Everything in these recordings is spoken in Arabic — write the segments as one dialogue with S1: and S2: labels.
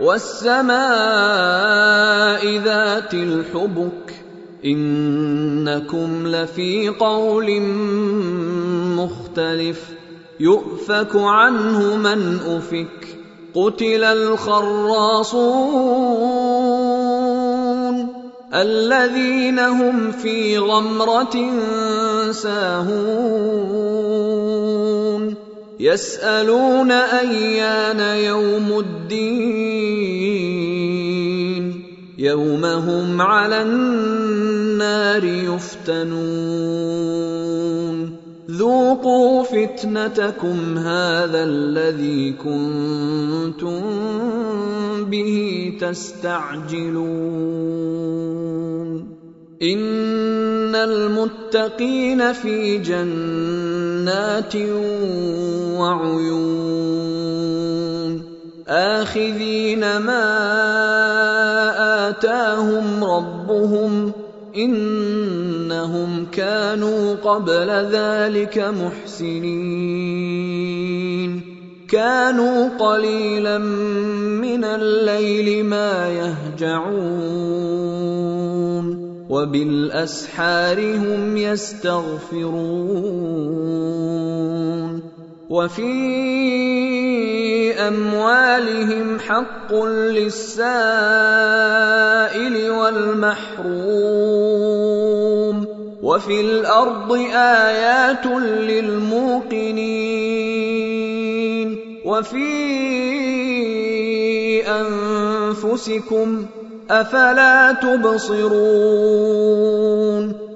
S1: والسماء ذات الحبك إنكم لفي قول مختلف يؤفك عنه من أفك قتل الخراصون الذين هم في غمرة ساهون يسألون أيان يوم الدين يوم هم على النار يفتنون. ذوقوا فتنتكم هذا الذي كنتم به تستعجلون. إن المتقين في جنات وعيون. آخذين ما ربهم إنهم كانوا قبل ذلك محسنين. كانوا قليلا من الليل ما يهجعون. وبالأسحار هم يستغفرون. وفي أموالهم حق للسائل والمحروم وفي الأرض آيات للموقنين وفي أنفسكم أفلا تبصرون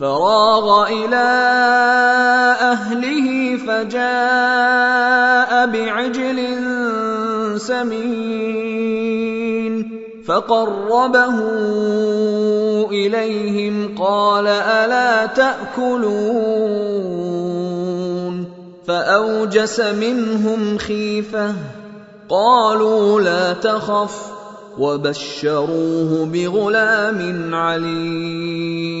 S1: فراغ إلى أهله فجاء بعجل سمين فقربه إليهم قال ألا تأكلون فأوجس منهم خيفة قالوا لا تخف وبشروه بغلام عليم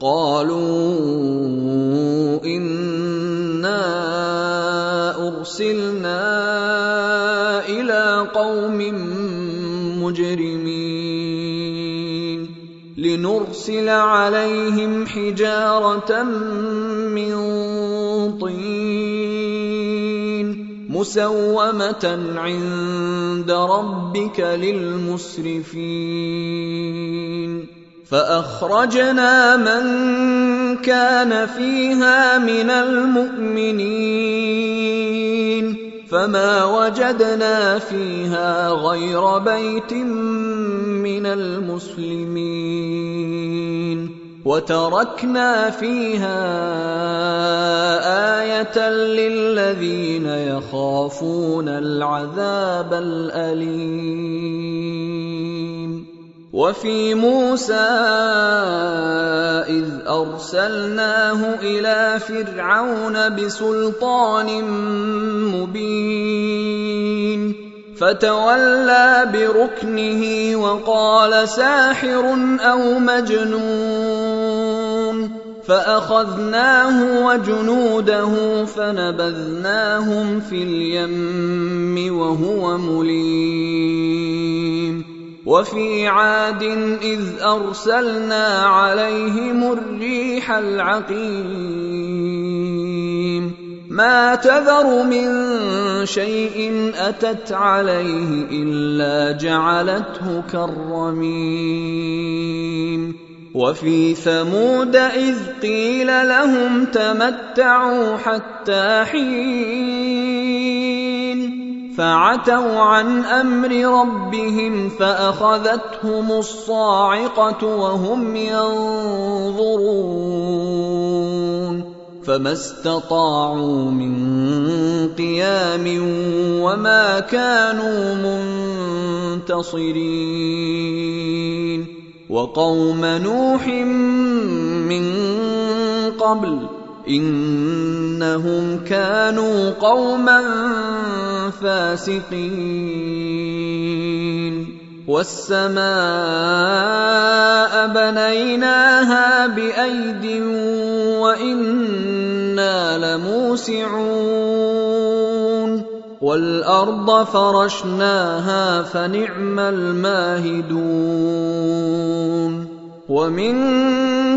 S1: قالوا انا ارسلنا إلى قوم مجرمين لنرسل عليهم حجاره من طين مسومه عند ربك للمسرفين فأخرجنا من كان فيها من المؤمنين فما وجدنا فيها غير بيت من المسلمين وتركنا فيها آية للذين يخافون العذاب الأليم وفي موسى إذ أرسلناه إلى فرعون بسلطان مبين. فتولى بركنه وقال ساحر أو مجنون. فأخذناه وجنوده فنبذناهم في اليم وهو مليم. وفي عاد إذ أرسلنا عليهم الريح العقيم. ما تذر من شيء أتت عليه إلا جعلته كالرميم. وفي ثمود إذ قيل لهم تمتعوا حتى حين فعتوا عن أمر ربهم فأخذتهم الصاعقة وهم ينظرون فما استطاعوا من قيام وما كانوا منتصرين وقوم نوح من قبل إنهم كانوا قوما فاسقين. والسماء بنيناها بأيد وإنا لموسعون. والأرض فرشناها فنعم الماهدون. ومن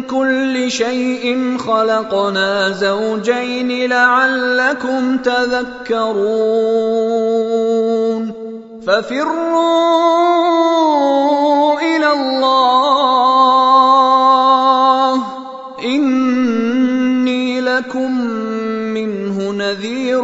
S1: كل شيء خلقنا زوجين لعلكم تذكرون ففروا إلى الله اني لكم منه نذير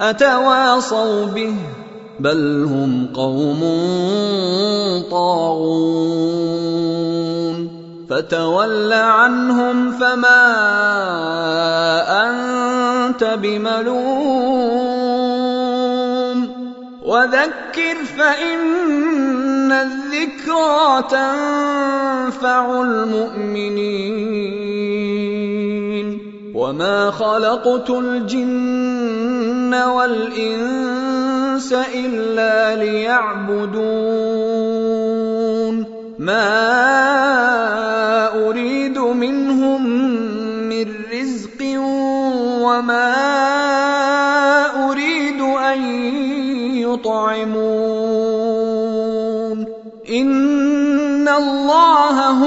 S1: أتواصوا به بل هم قوم طاغون فتول عنهم فما أنت بملوم وذكر فإن الذكرى تنفع المؤمنين وما خلقت الجن والانس الا ليعبدون ما اريد منهم من رزق وما اريد ان يطعمون